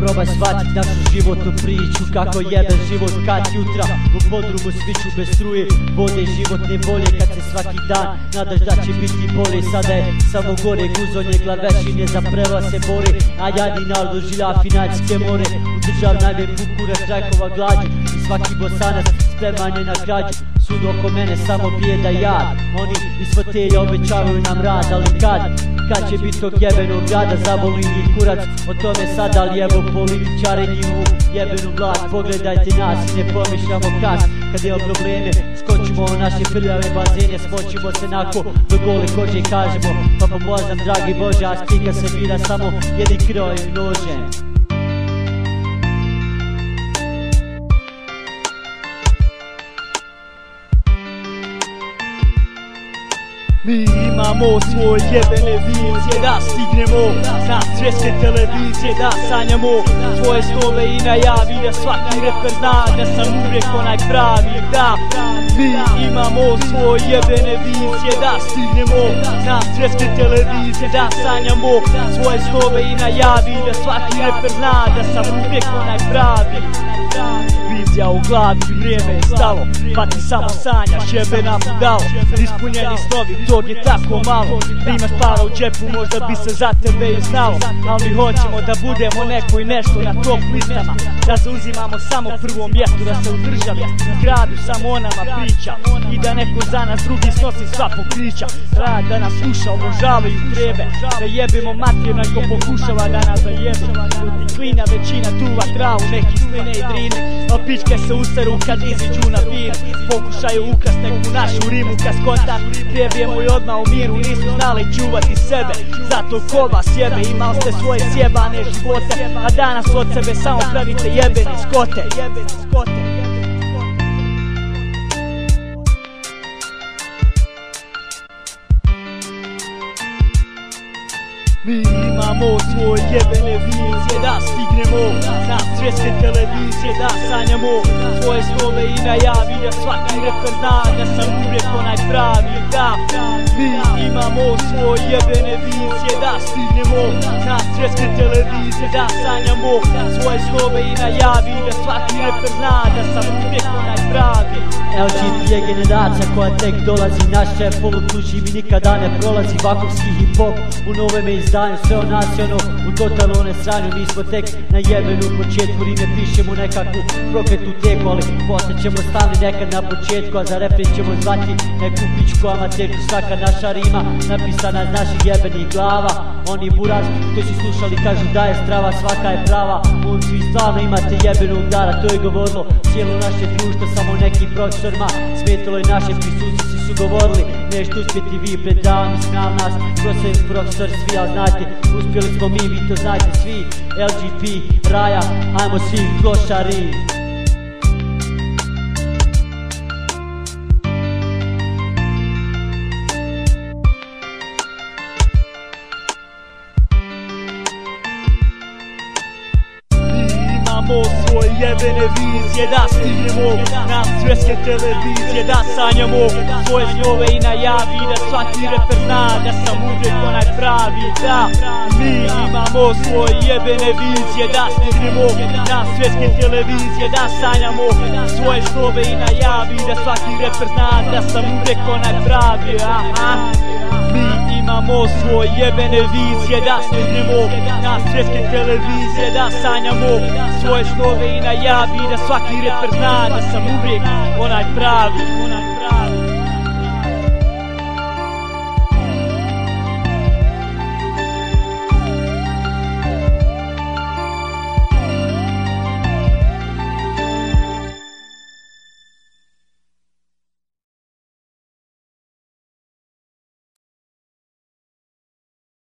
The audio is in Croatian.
probaj shvatit našu životnu priču Kako jedan život kad jutra. U podrumu sviću bez struje Vode životne bolje kad se svaki dan Nadaš da će biti bolje. Sada je samo gore guzonje glavešine Za preva se bori A jadi narod doživlja financijske more. U držav pukure štrajkova glađu I svaki bosanac spreman je na krađu Sud oko mene samo bijeda jad Oni iz fotelja obećavaju nam rad Ali kad, kad će bit tog jebenog grada Zaboli njih kurac o tome sad Ali evo političare njihovu jebenu vlast Pogledajte nas i ne pomišljamo kas Kad imamo probleme skočimo u naše prljave bazene Smoćimo se nako do gole kože i kažemo Pa pomozam dragi Bože A stika se bira samo jednim krojim nožem Mi imamo svoje jebene vizije da stignemo na svjetske televizije da sanjamo. Svoje snove i najavi da svaki reper zna da sam uvijek onaj pravi da Mi imamo svoje jebene vizije da stignemo na svjetske televizije da sanjamo. Svoje snove i najavi da svaki reper zna da sam uvijek onaj pravi Vizija u glavi, vrijeme je stalo. Pa ti samo sanjaš, jebe nam dao Ispunjeni snovi, tog je tako malo. Da imaš para u džepu, možda bi se za tebe i znalo. Ali mi hoćemo da budemo neko i nešto na top listama. Da zauzimamo samo prvo mjesto, da se u gradu samo o nama priča. I da neko za nas drugi snosi sva pokrića. Rad da nas sluša, obožavaju trebe. Da jebimo mater na ko pokušava da nas zajebe. Ljudi klina većina duva travu, neki sline i drine A pičke se usteru kad iziđu na vir Pokušaju ukrast neku našu rimu kaskota Prijebijemo i odmah u miru nisu znali čuvati sebe. Zato ko vas jebe imali ste svoje sjebane živote. A danas od sebe samo pravite jebene skote Jebene skote Mi imamo svoje jebene vizije da stignemo. Na svjetske televizije da sanjamo. Svoje snove i najavi da svaki reper zna da sam uvijek onaj pravi da Mi imamo svoje jebene vizije da stignemo. Na svjetske televizije da sanjamo svoje snove i najavi da svaki reper zna da sam uvijek onaj pravi LGP je generacija koja tek dolazi. Naš šef polutuži mi nikada ne prolazi. Vakovski hip hop u novome izdanju Sve o nas ono u totalno sranju Mi smo tek na jebenu početku. Rime pišemo nekakvu prokletu teku Ali posle ćemo stali nekad na početku A za refren ćemo zvati neku pičku amaterku. Svaka naša rima napisana iz naših jebenih glava. Oni buraz koji su slušali kažu da je strava Svaka je prava. Momci vi stvarno imate jebenog dara To je govorilo cijelo naše društvo Samo neki profesorima. Smetalo je naše prisutnosti su govorili Nešto uspjeti vi pred davom Smijav nas profesor, profesor svi Ali znate uspjeli smo mi vi to znate svi. LGP, Raja, ajmo svi klošari svoje jebene vizije da stignemo na svjetske televizije da sanjamo. Svoje snove i najavi da svaki reper zna da sam uvijek onaj pravi. Da mi imamo svoje jebene vizije da stignemo na svjetske televizije da sanjamo. Svoje snove i najavi da svaki reper zna da sam uvijek onaj pravi. Aha imamo svoje jebene vizije da stignemo na svjetske televizije da sanjamo svoje snove i najavi da svaki reper zna da sam uvijek onaj pravi, onaj pravi.